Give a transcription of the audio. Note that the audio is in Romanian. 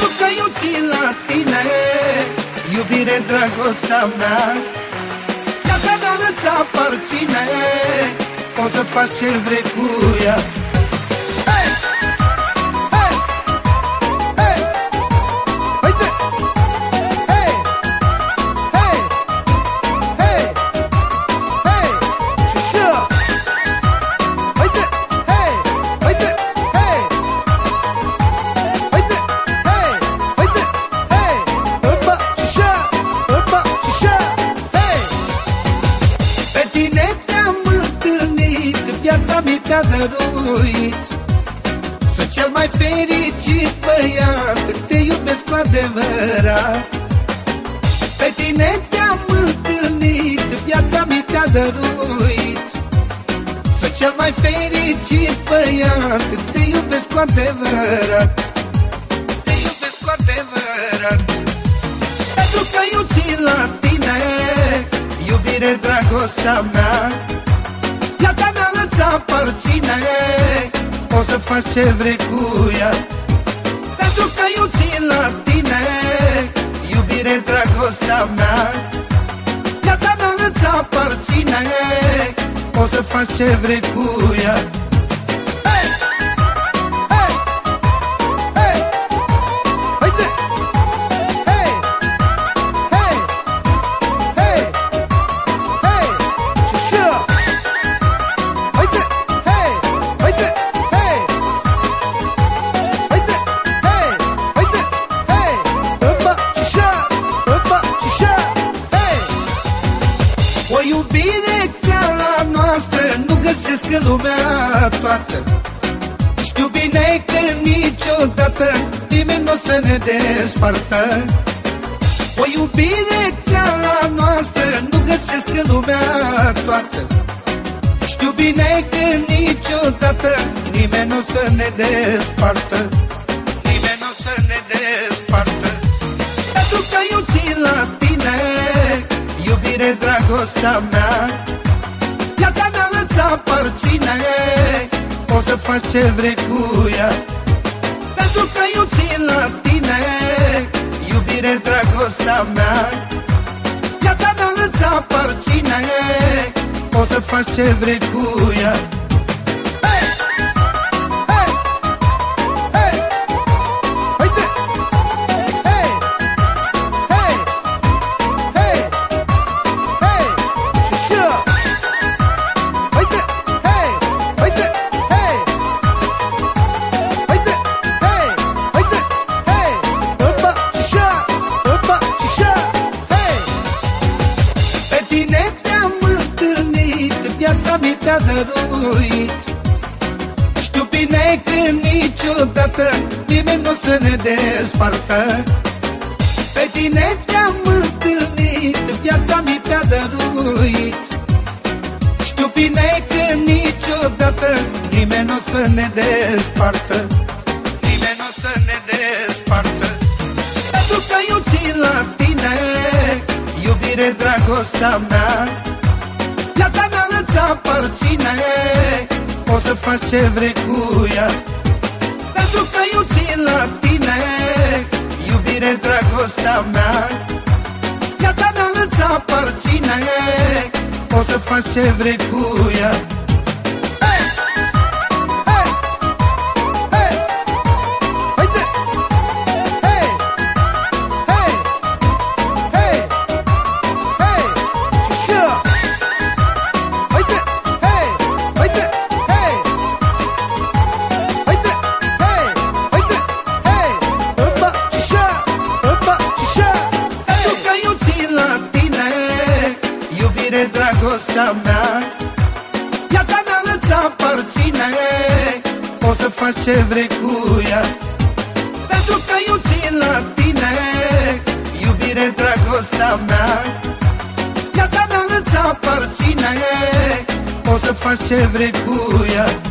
Pentru că eu țin la tine Iubire, dragostea mea. Viața mea îți aparține Poți să faci ce vrei cu ea te-a dăruit Sunt cel mai fericit băiat Te iubesc cu adevărat. Pe tine te-am întâlnit Viața mi te-a dăruit Sunt cel mai fericit băiat Te iubesc cu adevărat. Te iubesc cu adevărat. Pentru că eu țin la tine Iubire, dragostea mea aparține Poți să faci ce vrei cu ea Pentru că eu țin la tine. Iubire, dragostea mea Viața mea îți aparține. Poți să faci ce vrei cu ea găsesc în lumea toată. Știu bine că niciodată nimeni nu o să ne despartă. O iubire ca a noastră nu găsesc în lumea toată. Știu bine că niciodată nimeni nu o să ne despartă. Nimeni nu o să ne despartă. Pentru că eu țin la tine Iubire, dragostea mea. Viața faci ce vrei cu ea. Pentru că eu țin la tine Iubire, dragostea mea. Viața mea îți aparține. Poți să faci ce vrei cu ea mi te-a dăruit. Știu bine că niciodată nimeni nu o să ne despartă. Pe tine te-am întâlnit, viața mi te-a dăruit. Știu bine că niciodată nimeni nu o să ne despartă. Nimeni nu o să ne despartă. Pentru că eu țin la tine Iubire, dragostea mea. Viața mea îți aparține. Poți să faci ce vrei cu ea. Pentru că eu țin la tine Iubire, dragostea mea Viața mea îți aparține. Poți să faci ce vrei cu ea dragostea mea. Viața mea îți aparține. Poți să faci ce vrei cu ea. Pentru că eu țin la tine Iubire, dragostea mea. Viața mea îți aparține. Poți să faci ce vrei cu ea